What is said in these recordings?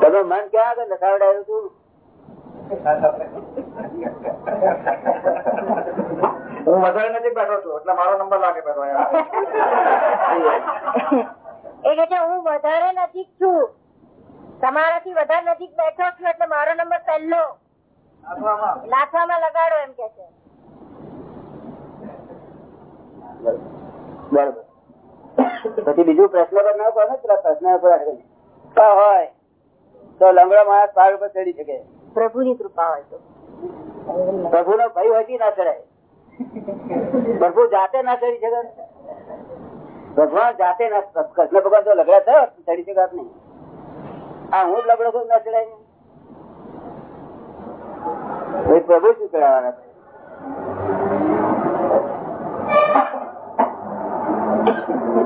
તમે મન ક્યાં આગળ લખાવડાયું હતું હું વધારે નજીક બેઠો છું એટલે મારો નંબર લાગે બેઠો એ કે હું વધારે નજીક છું. તમારાથી વધારે નજીક બેઠો છું એટલે મારો નંબર પહેલો. લાખવામાં લગાડો એમ કે છે. બરોબર. પછી બીજું પ્રશ્ન પર ના કહો ને પેલા પ્રશ્ન પર હોય. તો લંગડો માણસ પહાડ ઉપર ચડી શકે. પ્રભુની કૃપા હોય તો. પ્રભુ નો ભય હોય ના ચડાય. પ્રભુ જાતે ના ચડી શકે? ભગવાન જાતે ના કૃષ્ણ ભગવાન તો લગડા થયો ચડી શકાત નહીં. આ હું જ લગડો છું ના ચડાય? ભાઈ પ્રભુ શું ચડાવવાના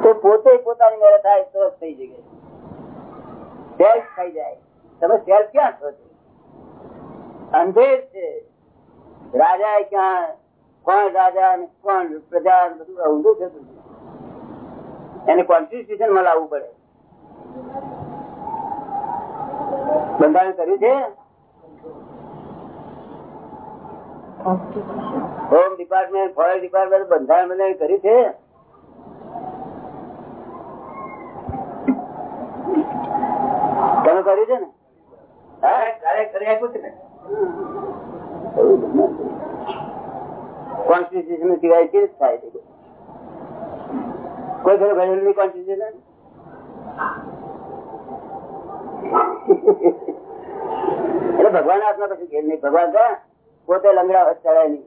તો. પોતે પોતાની મેળે થાય તો થઈ જશે સેલ્ફ થઈ જાય. તમે સેલ્ફ ક્યાં છો? અંધેર છે. રાજા ક્યાં, કોણ રાજા ને કોણ પ્રજા બધું ઊંધું છે એને કોન્સ્ટિટ્યુશનમાં લાવવું પડે. બંધારણ કર્યું છે? હોમ ડિપાર્ટમેન્ટ ફોરેસ્ટ ડિપાર્ટમેન્ટ બંધારણ બંધારણ કરી છે. તમે કર્યું છે ને? સિવાય થાય કોઈ ઘરેલું કોન્સ્ટિટ્યુશન એટલે ભગવાન આપના પછી ઘેર નહીં. ભગવાન ક્યાં પોતે લંગડા ચડાય નહીં.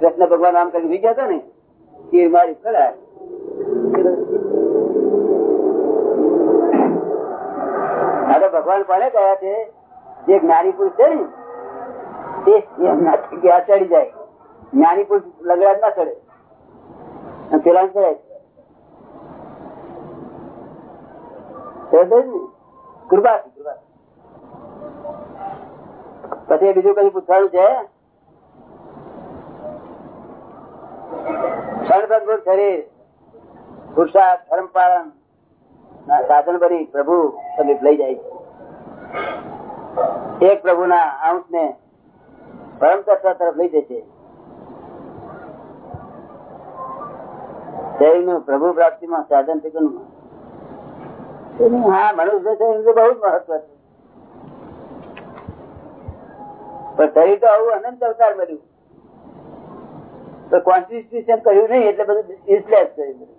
કૃષ્ણ ભગવાન આમ કરી વિજ્ઞા હતા ને, તીર મારી ચડાય ભગવાન કોને કહ્યા છે, જે જ્ઞાની પુરુષ છે ને, તે ગયા ચડી જાય. જ્ઞાની પુરુષ લગડા ના ચડે. અને પેલા ચડાય કૃપા કૃપા પછી બીજું કઈ પૂછવાનું છે? ક્ષણભંગુર શરીર પુરુષાર્થ ધર્મ પાલન સાધન ભરી પ્રભુ સમીપ લઈ જાય છે. એક પ્રભુના અંશ ને પરમ તત્વ તરફ લઈ જશે. શરીરનું પ્રભુ પ્રાપ્તિમાં, સાધન ઠીકનું હા, મનુષ્ય છે, એનું બહુ જ મહત્વ છે. પણ શરીર તો આવું અનંત અવતાર મળ્યું. તો કોન્સ્ટિટ્યુશન કહ્યું નહીં એટલે બધું યુઝલેસ કર્યું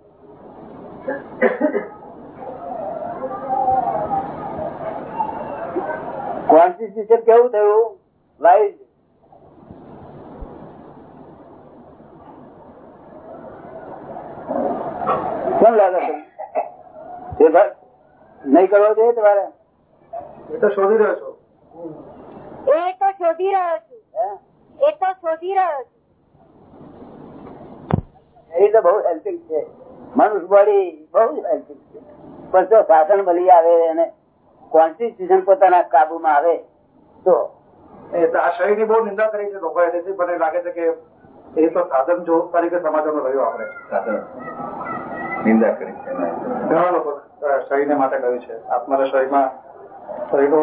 કોન્સ્ટિટ્યુશન કેવું થયું? વાઇઝ કેમ લાગે છે? નહીં કરવો જોઈએ તમારે? એ તો શોધી રહ્યો છો. એ તો શોધી રહ્યો છું. એ તો શોધી રહ્યો છું. એ તો બહુ હેલ્પિંગ છે. મનુષ્ય બોડી બહુ હેલ્પિંગ છે. પણ જો શાસન બલી આવે અને કોન્સ્ટિટ્યુશન પોતાના કાબુમાં આવે, તો શરીરની નિંદા કરી લાગે છે કે એ તો સાધન જો તરીકે સમાજનો રહ્યો આપણે. નિંદા કરી છે શરીર માટે કહ્યું છે. આત્માના શરીરમાં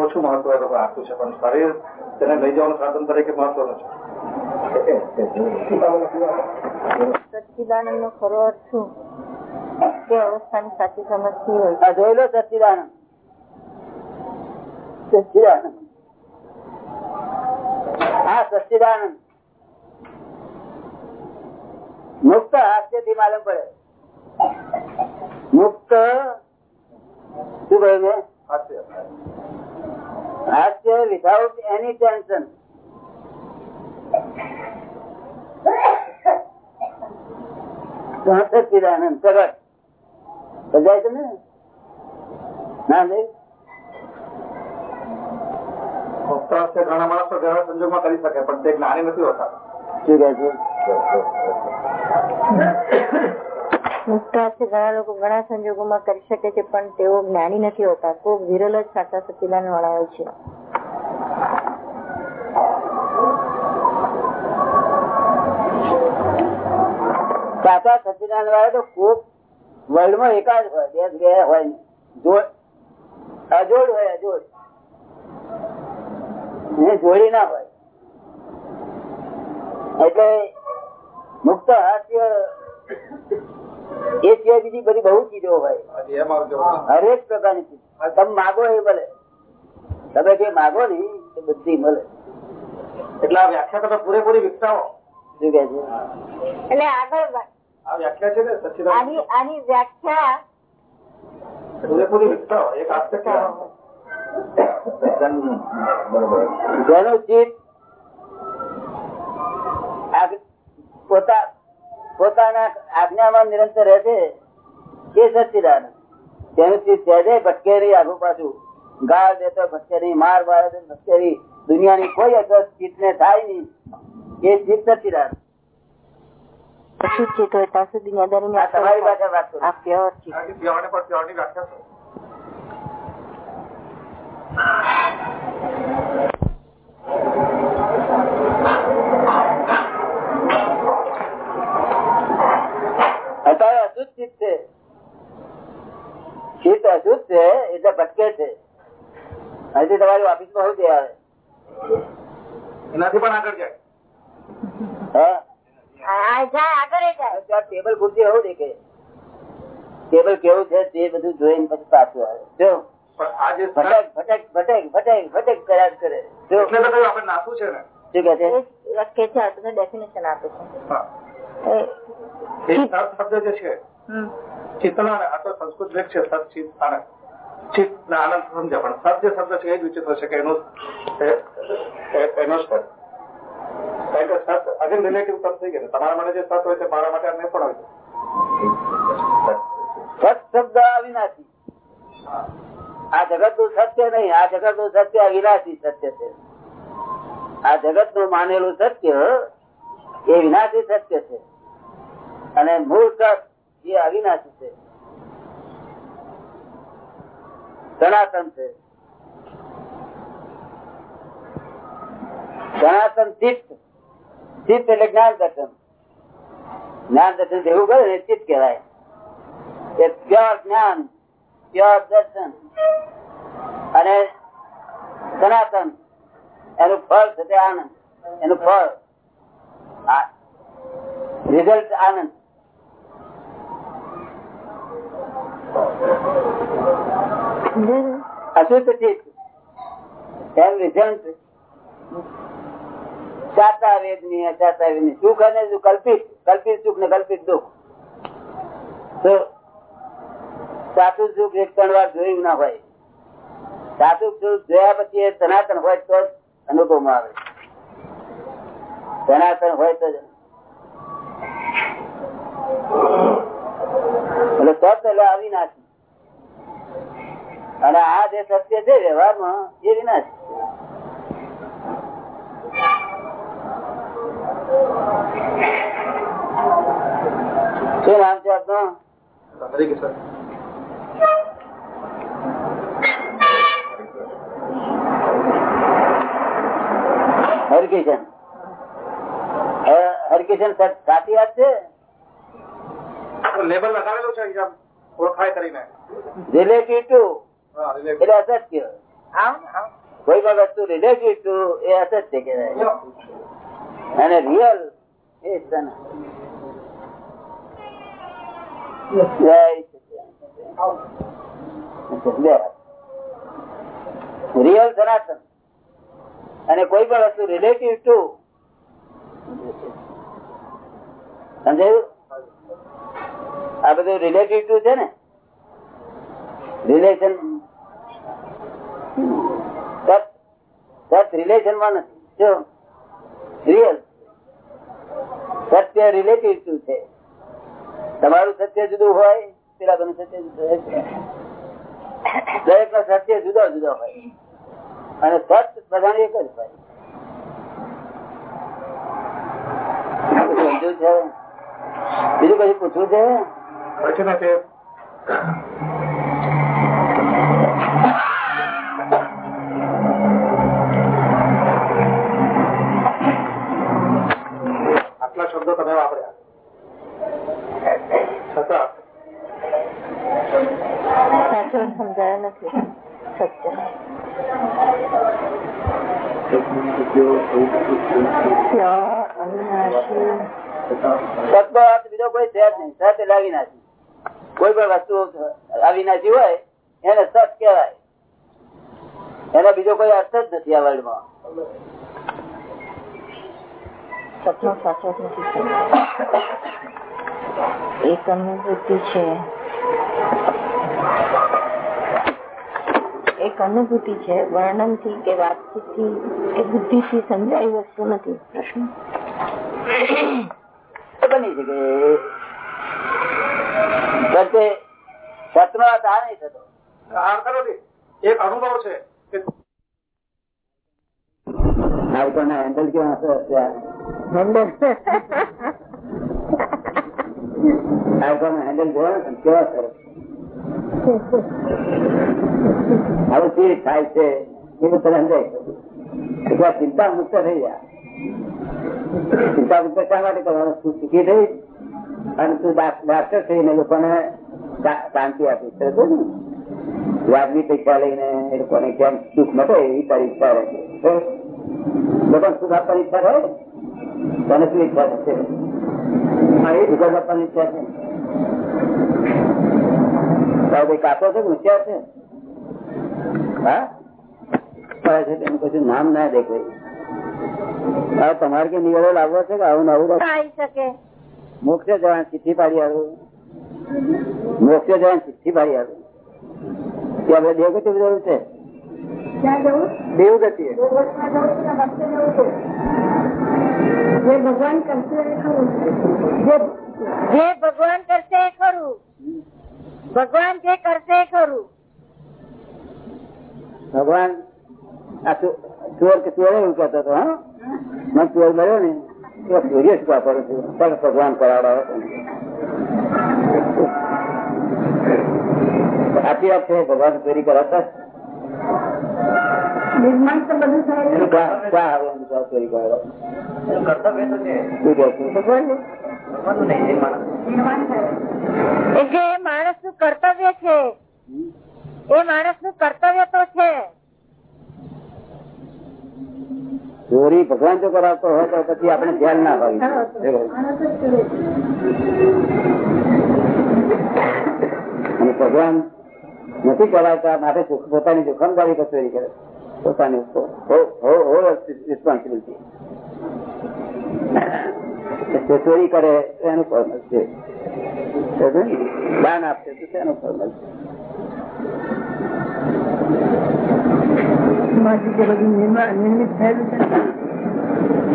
ઓછું મહત્વ આપ્યું છે, પણ શરીર તેને લઈ જવાનું સાધન તરીકે મહત્વનું છે. સચ્ચિદાનંદ નો ખરો અર્થ શું તે અવસ્થાની સાચી સમજતી હોય. જોઈ લો સચ્ચિદાનંદ. સચ્ચિદાનંદ. હા સચ્ચિદાનંદ. મુક્ત હાસ્યથી માલુમ પડે. મુક્ત શું કહ્યું હાસ્ય. વિધાઉટ એની ટેન્શન સચ્ચિદાનંદ પ્રગટ સમજાય છે ને ના? નહીં ઘણા માણસો ઘણા સંજોગમાં કરી શકે પણ તે જ્ઞાની નથી હોતા. શું કહે છે? ઘણા લોકો ઘણા સંજોગોમાં કરી શકે છે પણ તેઓ જ્ઞાની નથી હોતા. ખૂબ વિરલ જ સાચા સચ્ચિદાન વાળા હોય છે. સાચા સચિદાન વાળા તો કોક વર્લ્ડમાં એકાદ હોય બે બે હોય. જોડ અજોડ હોય અજોડ. જોડી ના હોય. એટલે મુક્ત હાસ્ય એ સિવાય બીજી બધી બહુ ચીજો હોય. હજી એમ આવજો. હરેક પ્રકારની ચીજ. તમે માગો એ ભલે તમે જે માગો ને એ બધી મળે. એટલે આ વ્યાખ્યા તમે પૂરેપૂરી વિકસાવો. શું કે છે? એટલે આગળ આ વ્યાખ્યા છે ને સચ્ચિદાનંદ આની આની વ્યાખ્યા પૂરેપૂરી વિકસાવો એક આસ્પેક્ટ બરોબર. જેનું ચિત્ત પોતા પોતાના આજ્ઞામાં નિરંતર રહે છે એ સચિદાન જેનું ચિત્ત સહેજે ભટકે નહીં આગુ પાછું ગાળ દેતો ભટકે માર મારે ભટકે દુનિયાની કોઈ અસર ચિત્તને થાય નહીં. એ ચિત્ત સચ્ચિદાનંદ શું ચિત્ત હોય. ત્યાં સુધી વાત આ પ્યોર છે અત્યારે અશુદ્ધ ચિત્ત છે. ચિત્ત અશુદ્ધ છે એટલે ભટકે છે. હજી તમારી ઓફિસમાં શું આવે એનાથી પણ આગળ જાય. હા. ટેબલ ખુરશી એવું દેખે ટેબલ કેવું છે તે બધું જોઈને પછી પાછું આવે. જો. પણ આ જે ભટક ભટક ભટક ભટક ભટક કર્યા કરે. જો. એટલે તો કહ્યું આપણે નાસું છે ને? શું કે છે? એ વાક્ય છે તમને ડેફિનેશન આપે છે. હા. એ- એ સત શબ્દ છે હમ. ચિત્તના આ તો સંસ્કૃત લેખ છે સત ચિત્ત આનંદ. ચિત્ત ને આનંદ સમજ્યા પણ સત્ય શબ્દ છે એ જ વિચિત્ર છે કે એનો એનો સત કારણ કે સત અગેન રિલેટિવ ટર્મ થઈ ગયા તમારા માટે જે સત હોય છે, મારા માટે નહીં પણ હોય છે. સત શબ્દ અવિનાશી આ જગતનું સત્ય નહીં, આ જગતનું સત્ય અવિનાશી સત્ય છે. આ જગતનું માનેલું સત્ય એ વિનાશી સત્ય છે. અને મૂળ સત એ અવિનાશી છે. સનાતન છે. સનાતન ચિત્ત. ચિત્ત એટલે જ્ઞાન દર્શન. જ્ઞાન દર્શન જેવું કરે ને, ચિત્ત કહેવાય. એ પ્યોર જ્ઞાન પ્યોર દર્શન. અને સનાતન, એનું ફળ છે તે આનંદ. એનું ફળ. રિઝલ્ટ આનંદ. અશુદ્ધ ચિત્ત. એનું રિઝલ્ટ ચાતા અજાતા વેદની સુખ અને કલ્પિત કલ્પિત સુખ ને કલ્પિત દુઃખ. તો સાચું સુખ એક ત્રણ વાર જોયું ના હોય. સાચું સુખ જોયા પછી એ સનાતન હોય તો જ અનુભવમાં આવે. સનાતન હોય તો જ. એટલે તો પેલા અવિનાશી. અને આ જે સત્ય છે વ્યવહારમાં એ વિનાશી. શું નામ છે આપનું? હરિકિશન. સર હરકિશન સાચી વાત છે? લેબલ લગાવેલું છે ઓળખાય કરીને. Relative to. એટલે અસત્ય. કોઈ પણ વસ્તુ રિલેટિવ ટુ એ અસત્ય કહેવાય. અને રિયલ એ ધન રિયલ સનાતન. અને કોઈ પણ વસ્તુ રિલેટિવ ટુ સમજાયું? આ બધું રિલેટિવ ટુ છે ને? રિલેશન રિલેશનમાં નથી. જો રિયલ સત્ય રિલેટિવ શું છે? તમારું સત્ય જુદું હોય પેલા બનું સત્ય જુદું દરેક નો સત્ય જુદા જુદા હોય. અને સત બધાને એક જ હોય. બીજું કઈ પૂછવું છે? શબ્દો તમે વાપર્યા. છતાં. સાચું સમજાય નથી. સત્ય. બીજો કોઈ છે જ નહીં. સત એટલે અવિનાશી કોઈ પણ વસ્તુ અવિનાશી હોય એને સત કહેવાય. એનો બીજો કોઈ અર્થ જ નથી આ વર્લ્ડમાં સપનો સાચવત નથી થતો. એક અનુભૂતિ છે. એક અનુભૂતિ છે વર્ણનથી કે વાતચીતથી કે બુદ્ધિથી સમજાય વસ્તુ નથી. પ્રશ્ન? બની શકે. આ નહીં થતો. એક અનુભવ છે કે આઈકોનના હેન્ડલ કેવા ચિંતા મુક્ત થઈ ગયા. ચિંતા મુક્ત શા માટે કરવાનું? તું શીખી થઈ અને તું ડાક્ટર થઈને લોકોને શાંતિ આપી છે વાજબી પૈસા લઈને એ લોકોને કેમ સુખ મળે એવી તારી ઈચ્છા રહે છે. લોકોને સુખ આપવાની ઈચ્છા રહે? તને શું ઈચ્છા થશે હા એ સુખ આપવાની ઈચ્છા છે કોઈ છે કે છે? હા? કરે છે તેનું કશું નામ ના દેખાય. હવે તમારે કે નિવેડો લાવવો છે કે આવું નવું આવી? શકે. મોક્ષે જવાનું ચિઠ્ઠી પાડી આવ્યું મોક્ષે જવાની ચિઠ્ઠી પાડી આવ્યું કે આપણે દેવગતિ જરૂર છે? દેવગતિ જે ભગવાન કરશે એ ખરું. જે ભગવાન કરશે એ ખરું. ભગવાન જે કરશે એ ખરું. ભગવાન આ ચોર કે ચોરે એવું કહેતો હતો હા? મને ચોર મળ્યો ને એ ચોરીએ શું વાપરું છું. પણ ભગવાન કરાવડાવો આપી આપશે ભગવાન ચોરી કરાવતા? એટલે એ માણસનું કર્તવ્ય છે. એ માણસ. નું કર્તવ્ય તો છે. ચોરી ભગવાન જો કરાવતો હોય તો પછી આપણે ધ્યાન ના હોય અને ભગવાન નથી કરાવતા માટે પોતાની જોખમદારી ચોરી કરે. પોતાની રિસ્પોન્સિબિલિટી ચોરી કરે એનું ફળ છે દાન આપશે તો તેનું ફળ છે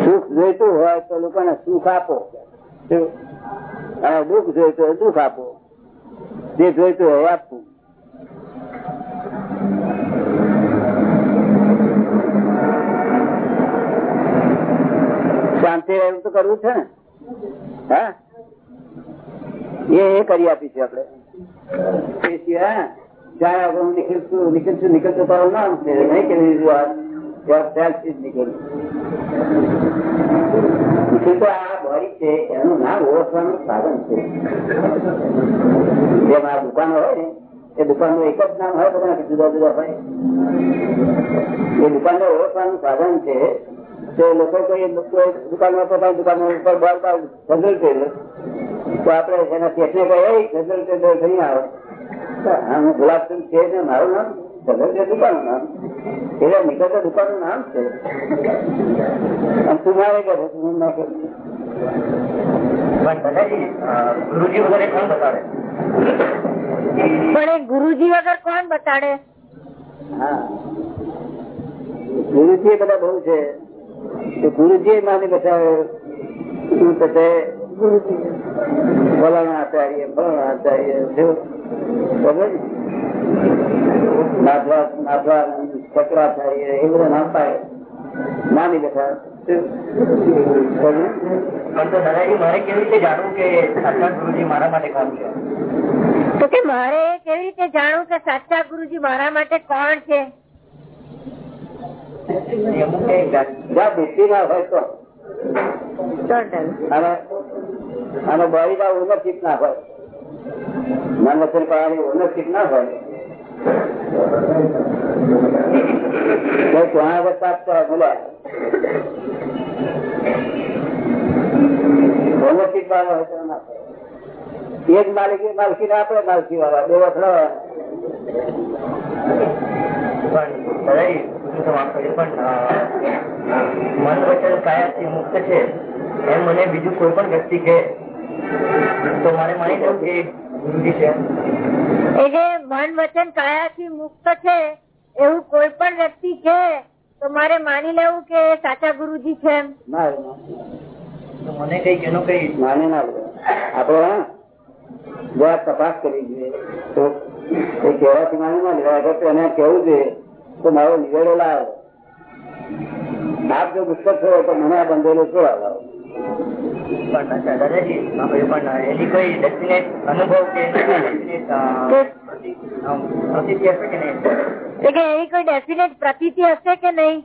સુખ જોઈતું હોય તો લોકોને સુખ આપો? અને દુઃખ જોઈતું હોય દુઃખ આપો. જે જોઈતું હોય આપવું. શાંતિ એવું તો કરવું છે ને. હા? એ કરી આપી છે નહીં એનું નામ ઓળખવાનું સાધન છે. જેમ આ દુકાનો હોય એ દુકાનનું એક જ નામ હોય બધા જુદા જુદા હોય. એ દુકાન ઓળખવાનું સાધન છે તે લોકો કોઈ દુકાનમાં પોતાની દુકાન ઉપર બાર બાર ટેલર તો આપડે એના શેઠને કઈ જનરલ ટેલર થઈ આવે આમ ગુલાબચંદ છે ને મારું નામ જનરલ ટેલર દુકાન નામ. એટલે નીકળતા દુકાનનું નામ છે. અને તું મારે કરે તું ના કરે ગુરુજી વગેરે કોણ બતાવે? પણ એ ગુરુજી વગર કોણ બતાડે? હા. ગુરુજી બધા બહુ છે. તો ગુરુજી માને બતાવે શું થશે ફલાણા આચાર્ય ફલાણા આચાર્ય જો ખબર? નાથવા નાથવા શંકરાચાર્ય એ બધા નામ પાડે. માની બેઠા મારે કેવી રીતે જાણવું કે સાક્ષાત ગુરુજી મારા માટે કોણ છે? તો કે મારે કેવી રીતે જાણવું કે સાચા ગુરુજી મારા માટે કોણ છે? જ્યાં બુદ્ધિ ના હોય તો ઓનરશીપ ના હોય મન વચન કરવાની ઓનરશીપ ના હોય ત્યાં પ્રાપ્ત કરવા એક માલિકી માલકી ને આપડે માલકી વાળા બે વખડા મન વચન કાયાથી મુક્ત છે એમ મને બીજું કોઈ પણ વ્યક્તિ કહે તો મારે માની લેવું કે ગુરુજી છે. એ જે મન વચન કાયાથી મુક્ત છે એવું કોઈ પણ વ્યક્તિ છે તો મારે માની લેવું કે સાચા ગુરુજી છે એમ. ના તો મને કઈ એનો કઈ માને ના લે. આપડે હા જરા તપાસ કરી જોઈએ તો એ કહેવાથી માની ના લેવાય તો એને કેવું જોઈએ તો મારો નિવેડો લાવો આપ જો ગુસ્સો છો તો મને આ બંધેલો છોડા લાવો હશે કે નહીં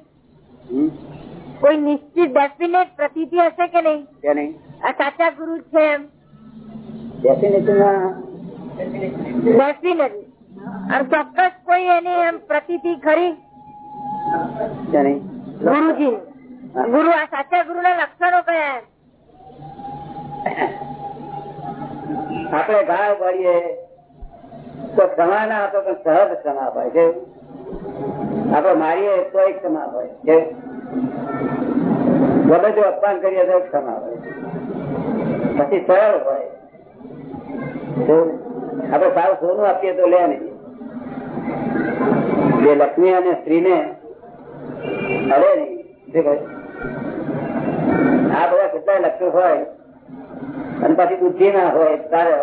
કોઈ નિશ્ચિત ડેફિનેટ પ્રતીતિ હશે કે નહીં આ સાચા ગુરુ છે એમ Definition ડેફિનેટ ચોક્કસ કોઈ એની એમ પ્રતિ ખરી? ગુરુજી ગુરુ આ સાચા ગુરુ ના લક્ષણો કયા આપણે ગાળ પાડીએ તો ક્ષમા ના આપે પણ સહજ ક્ષમા હોય છે. આપડે મારીએ તો ક્ષમા હોય છે. ગમે તે અપમાન કરીએ તો ક્ષમા હોય પછી સરળ હોય. આપડે સારું સોનું આપીએ તો લે નહીં. જે લક્ષ્મી અને સ્ત્રીને અરે? આ બધા કેટલાય લક્ષણ હોય, અને પછી બુદ્ધિ ના હોય, તારે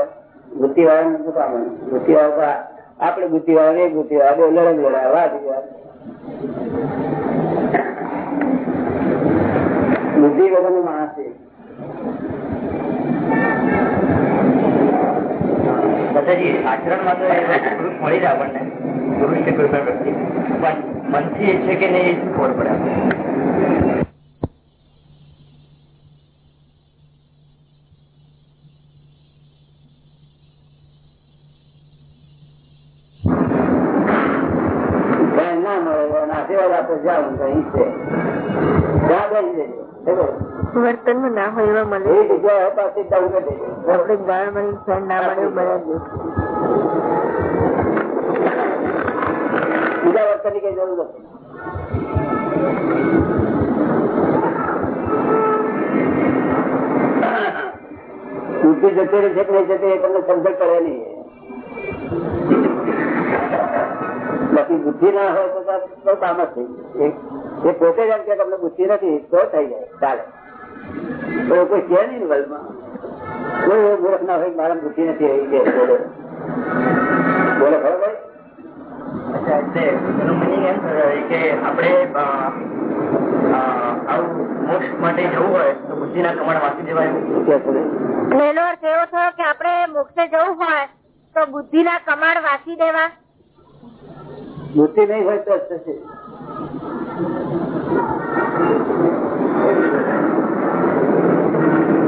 બુદ્ધિ વાળા શું કામ બુદ્ધિ વાળા આપડે બુદ્ધિ વાળા ને બુદ્ધિ વાળા બે લડે લડાય વાત બુદ્ધિ વગર નો માણસ છે. આચરણમાં તો મળી જાય આપણને. પુરુષ છે કોઈ પણ વ્યક્તિ. પણ મનથી એ છે કે નહીં એ ખબર પડે? ધ્યાન ના મળે અને આશીર્વાદ બાળ જાઓ ના છે બીજા વર્તનની કઈ જરૂર નથી બુદ્ધિ છે બાકી બુદ્ધિ ના હોય તો બહુ થઈ એ પોતે જ કે તમને બુદ્ધિ નથી તો થઈ જાય. ચાલે. તો કોઈ છે નહીં વર્લ્ડમાં કોઈ મૂર્ખ ના હોય મારા બુદ્ધિ નથી રહી કે એટલે એનો એમ થયો કે આપણે અ, અ, આવું મોક્ષ માટે જવું હોય તો બુદ્ધિના કમળ વાંચી દેવાય શું કહે છે? અને એનો અર્થ એવો થયો કે આપણે મોક્ષે જવું હોય તો બુદ્ધિ ના કમાડ વાંચી દેવા? બુદ્ધિ નહીં હોય તો થશે.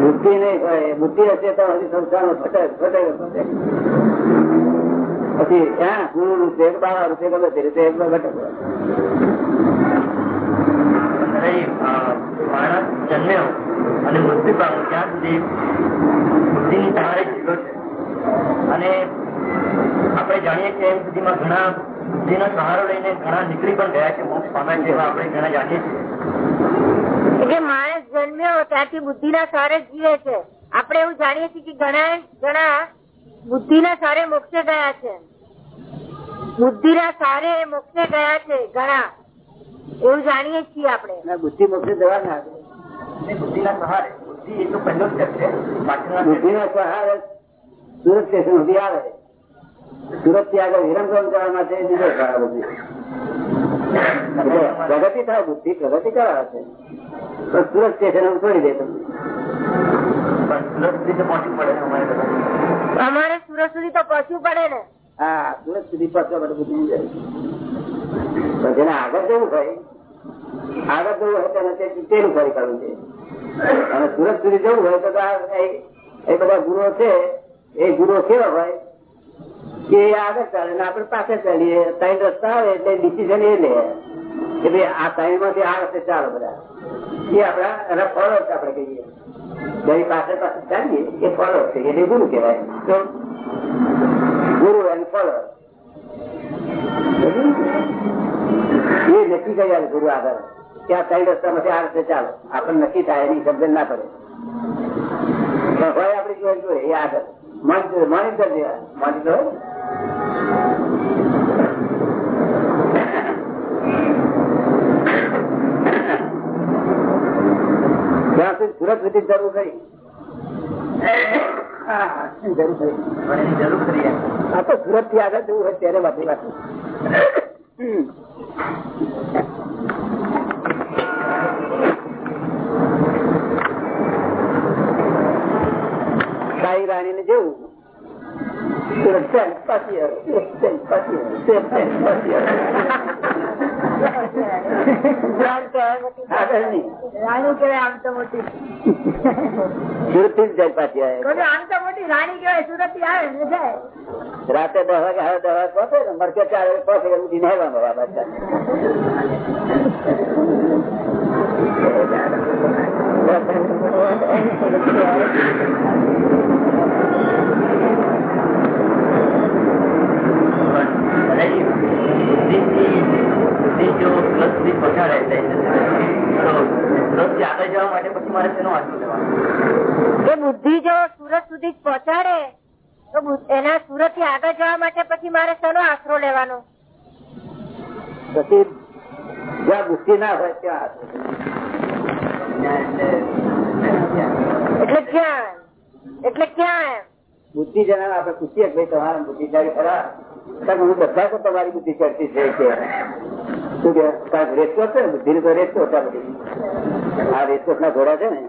બુદ્ધિ નહીં હોય બુદ્ધિ હશે તો હજી સંસાર ફટે ફટે ફટે પછી ક્યાં ગુરુ રૂપે બાવા રૂપે ગમે તે રીતે એમાં ઘટે માણસ જન્મ્યો અને મૃત્યુ પામ્યો ત્યાં સુધી બુદ્ધિની સહારે જીવ્યો છે. અને આપણે જાણીએ છીએ એમ સુધીમાં ઘણા બુદ્ધિનો સહારો લઈને ઘણા નીકળી પણ ગયા છે મોક્ષ પામ્યા છે એવા આપણે ઘણા જાણીએ છીએ. એટલે માણસ જન્મ્યો ત્યાંથી બુદ્ધિ ના સારે જીવે છે. આપણે એવું જાણીએ છીએ કે ઘણા ઘણા બુદ્ધિ ના સારે મોક્ષે ગયા છે. બુદ્ધિ ના સારે મોક્ષે ગયા છે ઘણા. એવું જાણીએ છીએ આપણે. બુદ્ધિ મોક્ષે જવા ના બુદ્ધિના સહારે બુદ્ધિ એ તો પહેલો સ્ટેપ છે. બાકીના બુદ્ધિ સુરત સ્ટેશન સુધી આવે. સુરતથી આગળ વિરમગામ જવા માટે બીજો સહાર બુદ્ધિ. પ્રગતિ થાય બુદ્ધિ પ્રગતિ કરાવે છે. તો સુરત સ્ટેશન છોડી દે તમને. પણ સુરત સુધી તો પડે અમારે અમારે સુરત સુધી તો પહોંચવું પડે ને. હા સુરત સુધી પહોંચવા માટે છે. અને સુરત સુધી જવું હોય તો એ બધા ગુરુઓ છે, એ ગુરુઓ કેવા હોય? કે આગળ ચાલે આપણે પાસે ચાલીએ, ત્રણ રસ્તા આવે એટલે ડિસિઝન એ લે. કે ભાઈ આ ત્રણમાંથી આ રસ્તે ચાલો બધા. એ આપડા એના ફળો આપડે કહીએ. જરી પાછળ પાછળ ચાલીએ, એ ફળો છે એટલે ગુરુ કહેવાય. ગુરુ અને ફળો એ નક્કી કર્યા ગુરુ આગળ. ત્યાં કઈ રસ્તામાંથી આ રસ્તે ચાલો. આપણને નક્કી થાય, એની સમજણ ના પડે. આપડી જોઈ જોઈએ એ આગળ. મોનિટર જેવા મોનિટર ત્યાં સુધી સુરત સુધી જરૂર કરી. ખરી તો સુરતથી આગળ જવું હોય ત્યારે વાપરી વાત સાઈ રાણી ને જેવું પાછી પાછી પાછી. રાણી કહેવાય આમ તો મોટી સુરતથી જાય પાછી આવે આમ તો મોટી રાણી કહેવાય સુરતથી આવે જાય રાતે દસ વાગે હવે દસ વાગે પહોંચે ને મરકે ચાર વાગે પહોંચે એટલે ઉઠીને હેવાનું આ બધા બુદ્ધિથી- બુદ્ધિ જો સુરત સુધી પહોંચાડે એટલે તો આગળ જવા માટે પછી મારે તેનો આશરો લેવાનો? એ બુદ્ધિ જો સુરત સુધી પહોંચાડે તો એના સુરતથી આગળ જવા માટે પછી મારે શેનો આશરો લેવાનો? પછી જ્યાં બુદ્ધિ ના હોય ત્યાં એટલે ક્યાં એટલે ક્યાં એમ? બુદ્ધિ જણા આપડે પૂછીએ ભાઈ તમારા બુદ્ધિ ખરા? હું બધા તો તમારી બુદ્ધિ ચડતી છે બુદ્ધિ ના ઘોડા છે ને,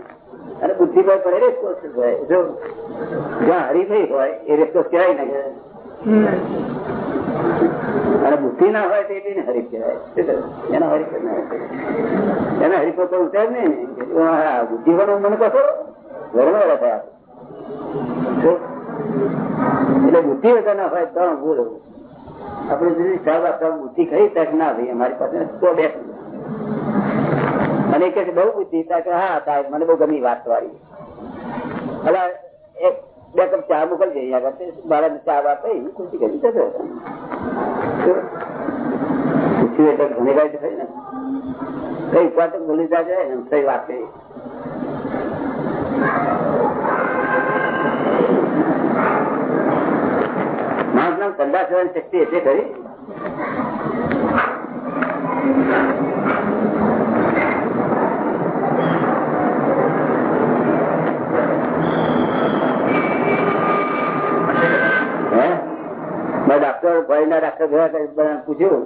અને બુદ્ધિ પર ને હોય તો એને હરીફ કહેવાય. શું હરીફ એના હરીફો તો ઉતરે ને. બુદ્ધિ વાળો મને કહો ઘરમાં થયા. એટલે બુદ્ધિ વગર ના હોય તો બોલો. આપણે જુદી સાહેબ આપતા બુદ્ધિ ખરી તક ના ભાઈ, અમારી પાસે તો બે મને કે બહુ બુદ્ધિ. હા, સાહેબ, મને બહુ ગમી વાત વાળી એટલે એક, બે કપ ચા મોકલજે બાળક ચા વાત થઈ ખુશી કરી જતો પૂછ્યું થઈ ને. કઈ વાત ભૂલી જાય ને વાત થઈ. નામ ઠંડા થવાની શક્તિ એટલે ખરી? ડાક્ટર ભાઈ ના ડાક્ટર ગયા પૂછ્યું